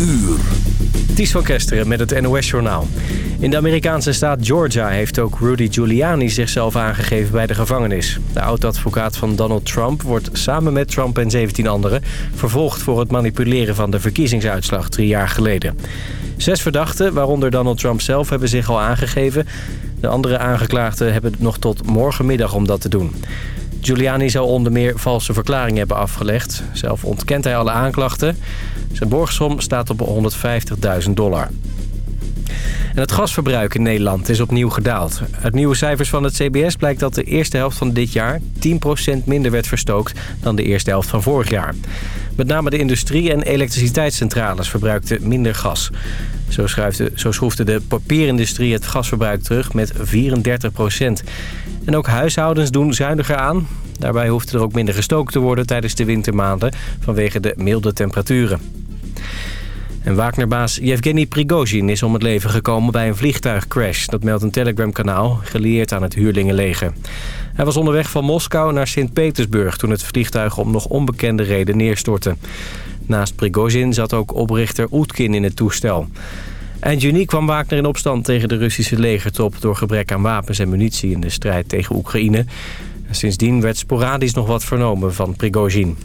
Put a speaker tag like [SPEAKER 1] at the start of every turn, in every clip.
[SPEAKER 1] uur.
[SPEAKER 2] Ties van Kesteren met het NOS-journaal. In de Amerikaanse staat Georgia heeft ook Rudy Giuliani zichzelf aangegeven bij de gevangenis. De oud-advocaat van Donald Trump wordt samen met Trump en 17 anderen... vervolgd voor het manipuleren van de verkiezingsuitslag drie jaar geleden. Zes verdachten, waaronder Donald Trump zelf, hebben zich al aangegeven. De andere aangeklaagden hebben nog tot morgenmiddag om dat te doen. Giuliani zou onder meer valse verklaringen hebben afgelegd. Zelf ontkent hij alle aanklachten. Zijn borgsom staat op 150.000 dollar. En het gasverbruik in Nederland is opnieuw gedaald. Uit nieuwe cijfers van het CBS blijkt dat de eerste helft van dit jaar 10% minder werd verstookt dan de eerste helft van vorig jaar. Met name de industrie en elektriciteitscentrales verbruikten minder gas. Zo, schuifde, zo schroefde de papierindustrie het gasverbruik terug met 34% En ook huishoudens doen zuiniger aan. Daarbij hoeft er ook minder gestookt te worden tijdens de wintermaanden vanwege de milde temperaturen. En Wagnerbaas Yevgeny Prigozhin is om het leven gekomen bij een vliegtuigcrash. Dat meldt een Telegram-kanaal, aan het huurlingenleger. Hij was onderweg van Moskou naar Sint-Petersburg... toen het vliegtuig om nog onbekende reden neerstortte. Naast Prigozhin zat ook oprichter Oetkin in het toestel. Eind juni kwam Wagner in opstand tegen de Russische legertop... door gebrek aan wapens en munitie in de strijd tegen Oekraïne. Sindsdien werd sporadisch nog wat vernomen van Prigozhin.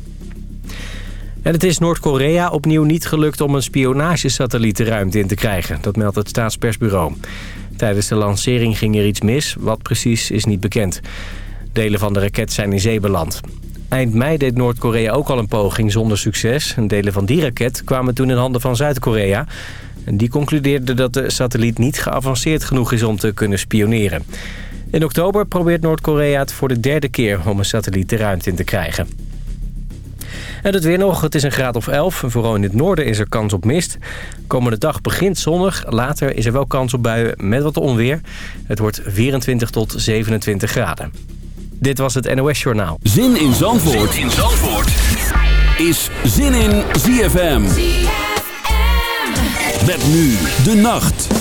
[SPEAKER 2] En het is Noord-Korea opnieuw niet gelukt om een spionagesatelliet de ruimte in te krijgen. Dat meldt het staatspersbureau. Tijdens de lancering ging er iets mis. Wat precies is niet bekend. Delen van de raket zijn in zee beland. Eind mei deed Noord-Korea ook al een poging zonder succes. En delen van die raket kwamen toen in handen van Zuid-Korea. Die concludeerde dat de satelliet niet geavanceerd genoeg is om te kunnen spioneren. In oktober probeert Noord-Korea het voor de derde keer om een satelliet de ruimte in te krijgen. En het weer nog. Het is een graad of 11. Vooral in het noorden is er kans op mist. Komende dag begint zonnig. Later is er wel kans op buien met wat onweer. Het wordt 24 tot 27 graden. Dit was het NOS Journaal.
[SPEAKER 1] Zin in Zandvoort, zin in Zandvoort. is Zin in ZFM. ZFM. Met nu de nacht.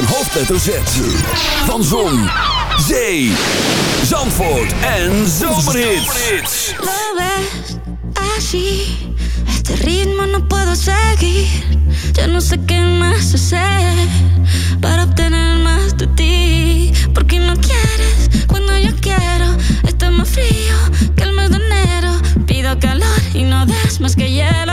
[SPEAKER 1] Hoofdletter Z. Van Zon, Zee, Zandvoort en Zomerhits.
[SPEAKER 3] Lo ves así, este ritmo no puedo seguir. Yo no sé qué más hacer para obtener más de ti. Porque no quieres cuando yo quiero. Está más frío que el mes de enero. Pido calor y no des más que hielo.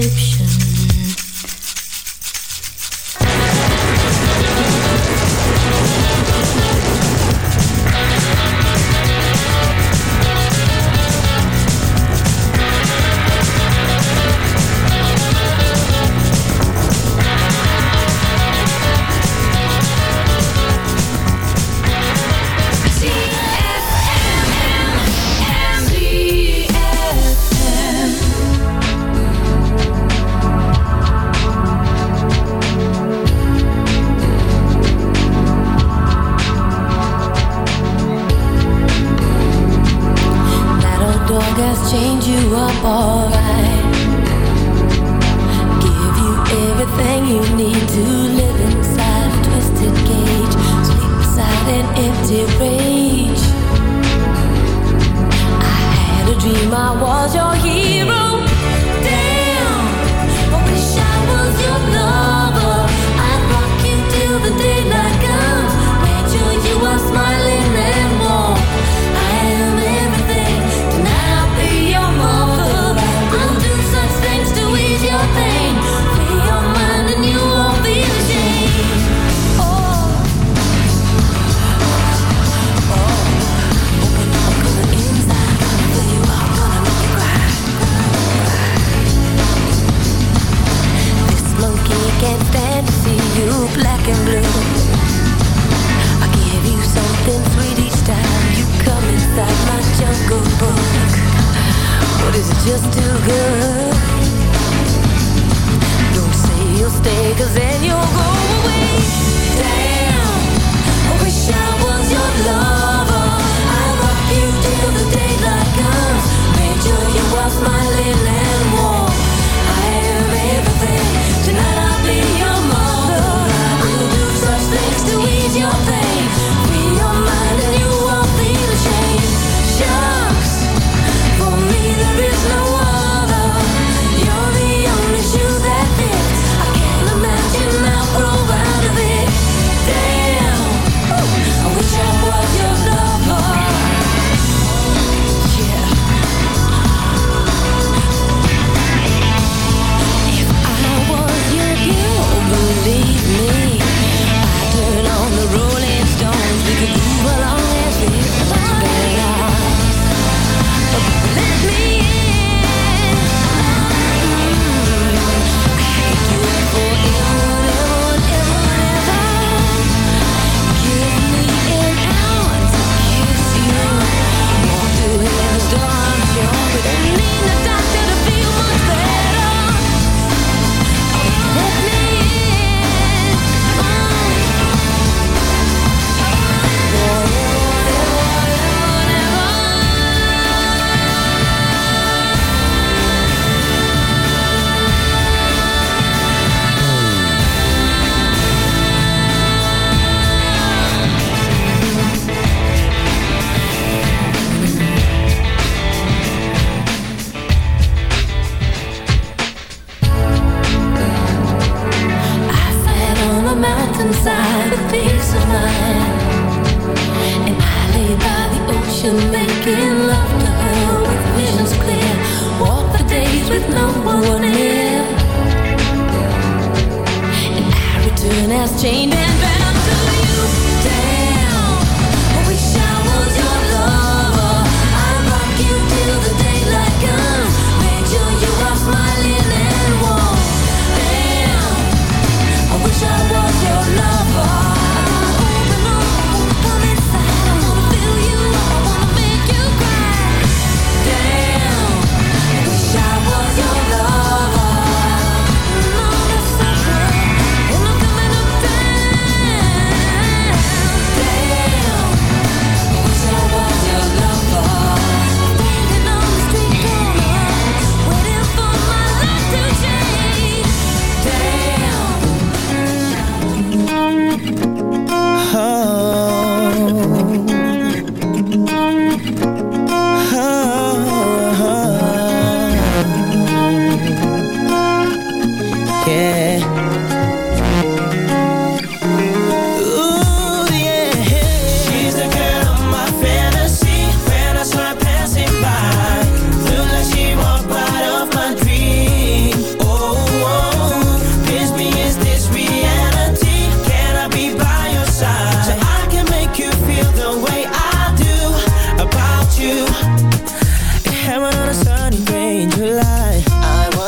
[SPEAKER 3] dipshit.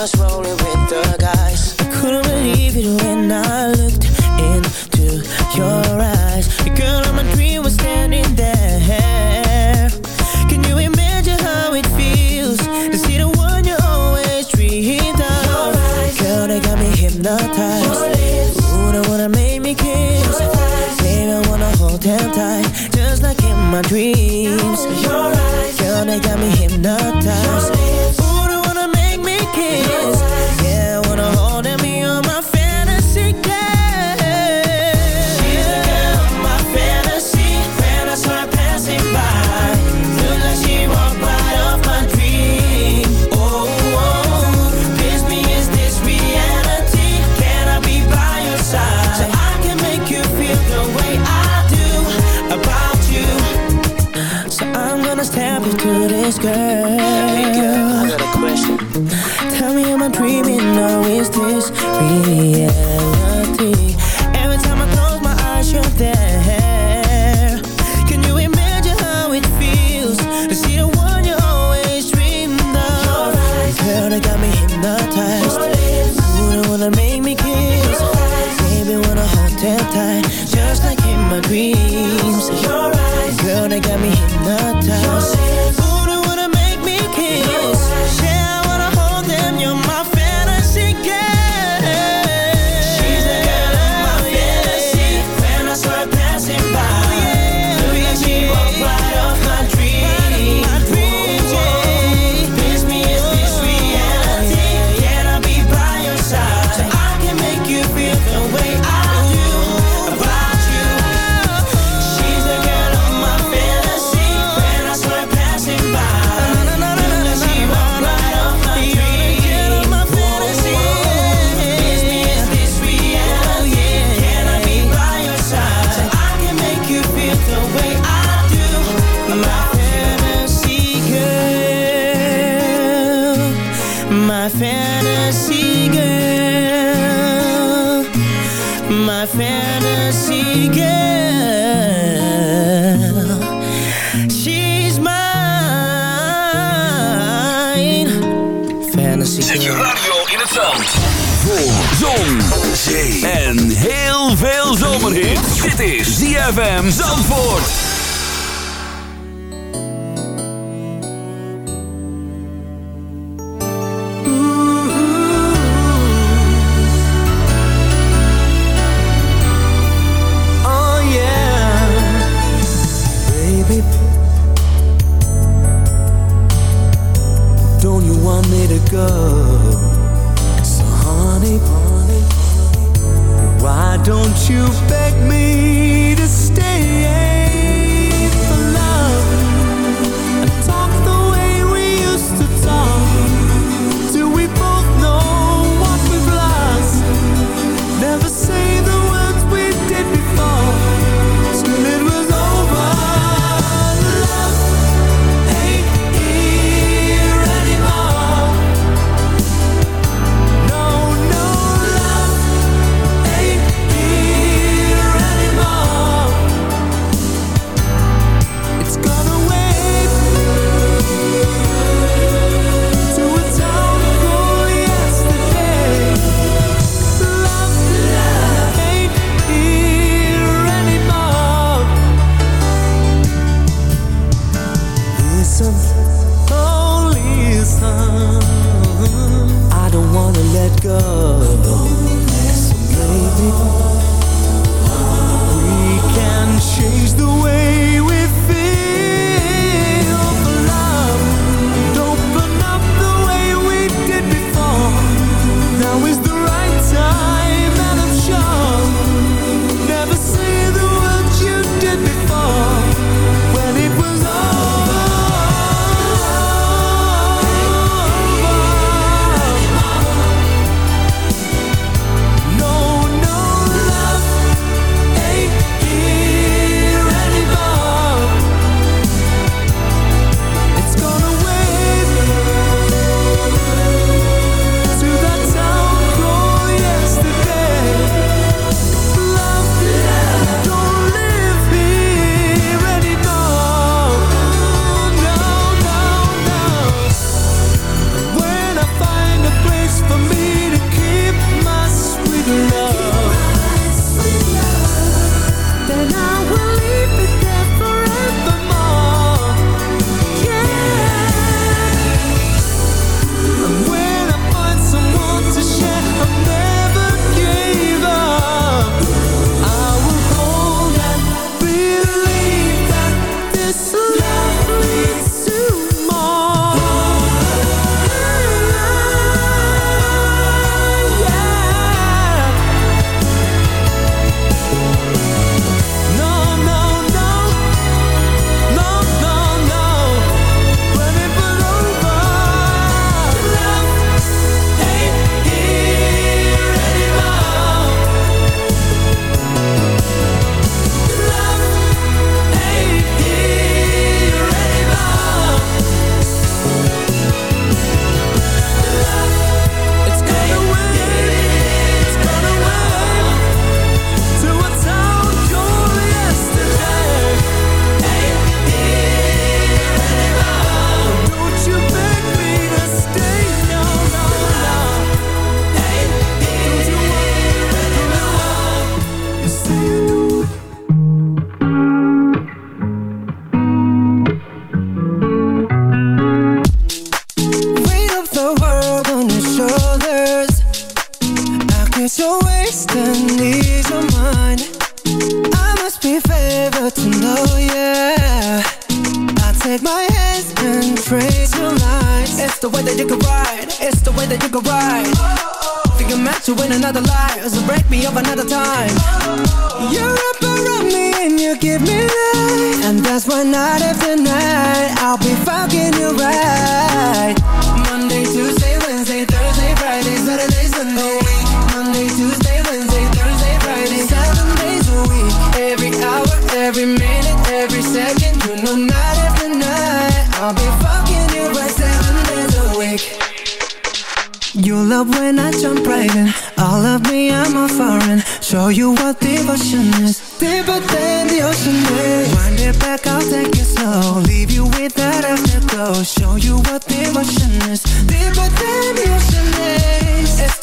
[SPEAKER 4] Fantasy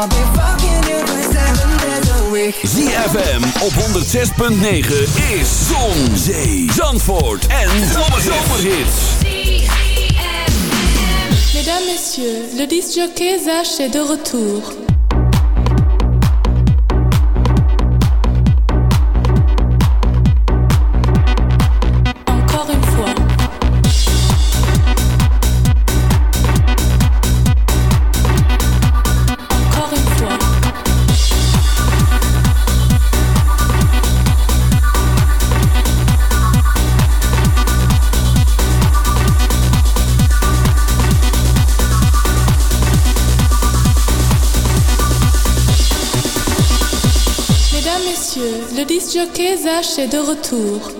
[SPEAKER 5] I'll be fucking you right seven days a week.
[SPEAKER 1] ZFM op 106.9 is Zon, Zee, Zandvoort en Zomerhits.
[SPEAKER 6] Mesdames, Messieurs, le disc jockey Zach est de retour. Disc jockey Zach est de retour.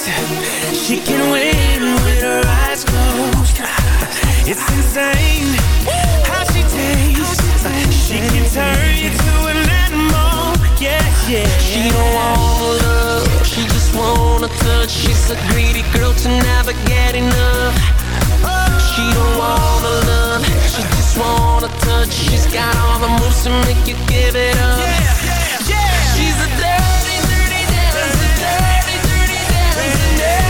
[SPEAKER 7] She can win with her eyes closed. It's insane how she tastes. She can turn you to an animal. Yeah, yeah. She don't want love She just wanna touch. She's a greedy girl to never get enough. She don't wanna love She just wanna touch. She's got all the moves to make you give it up. Yeah, yeah, yeah. She's a dirty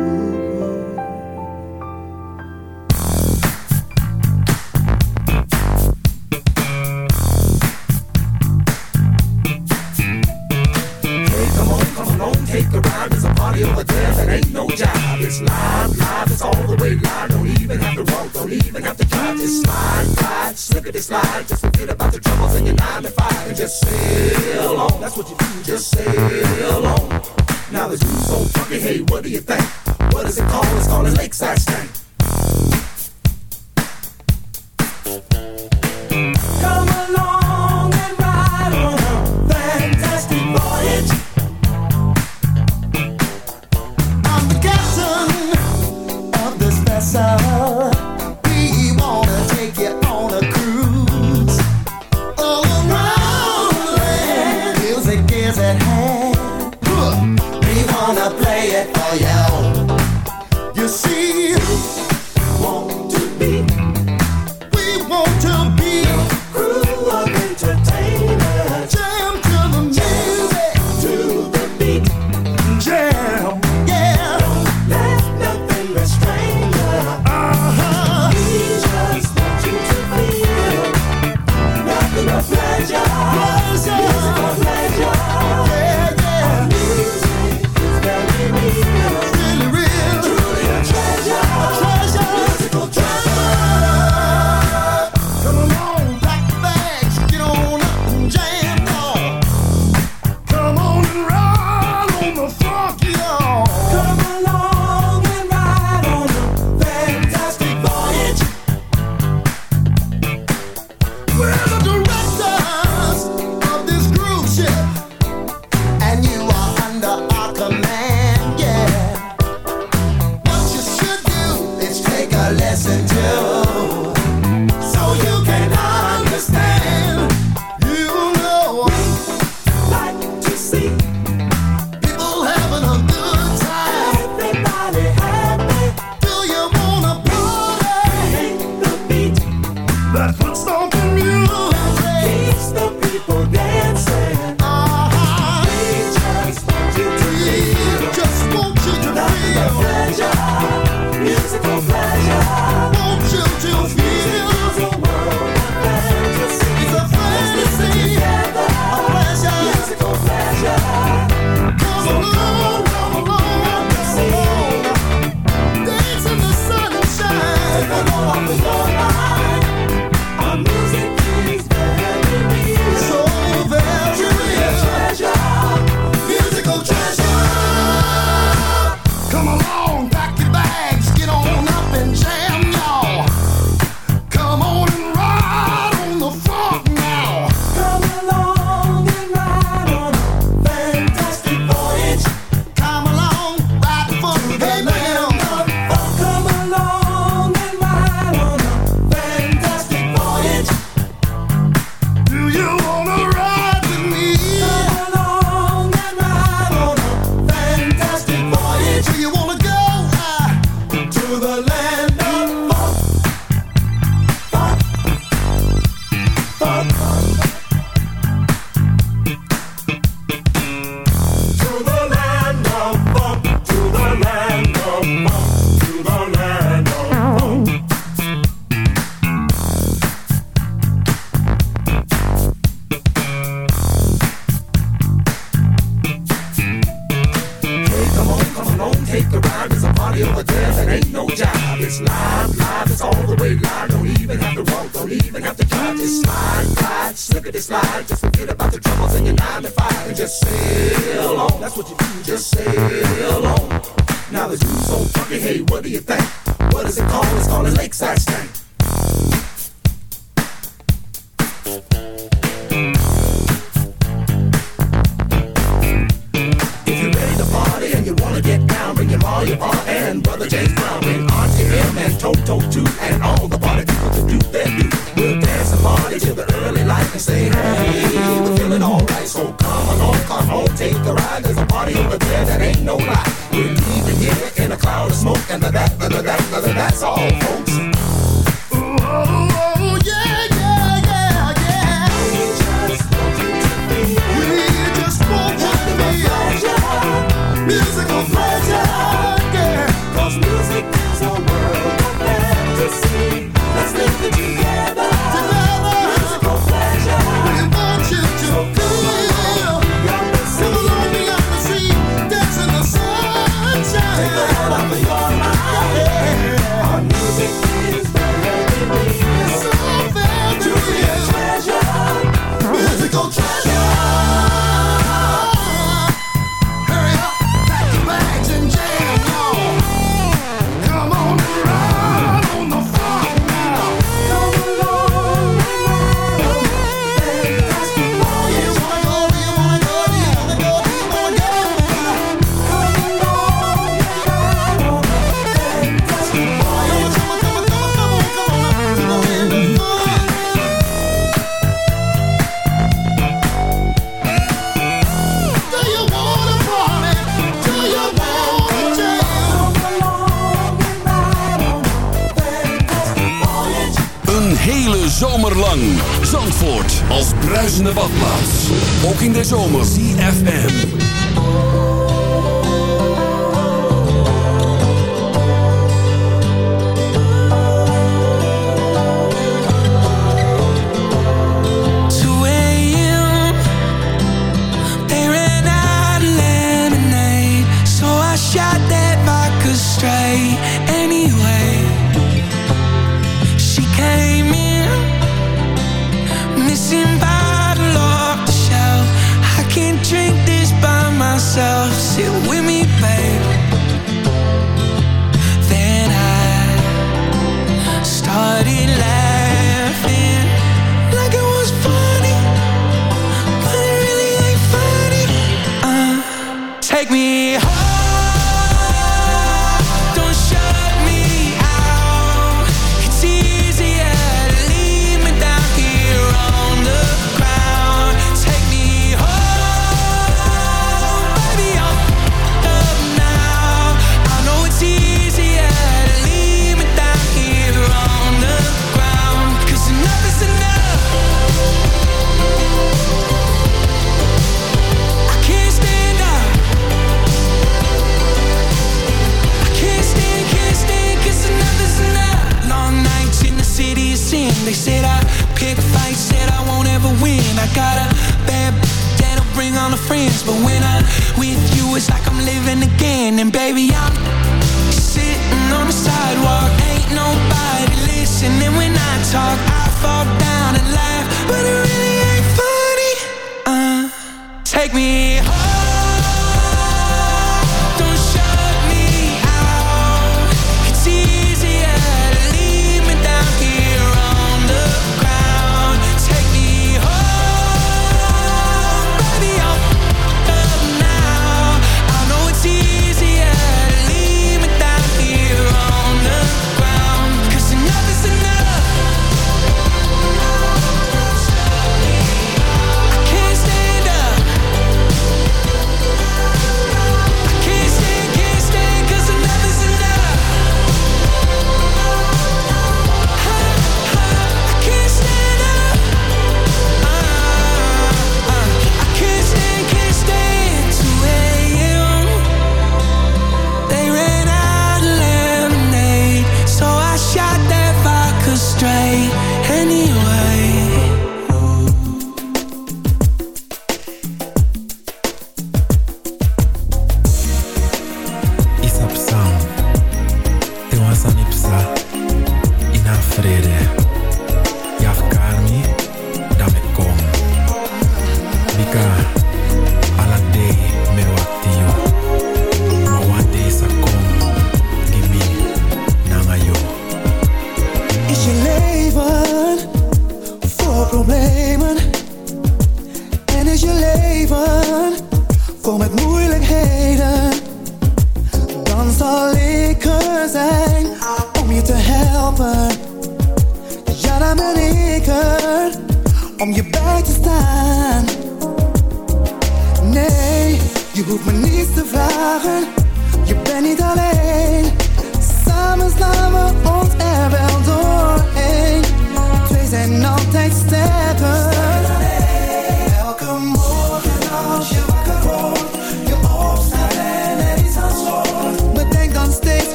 [SPEAKER 5] Ina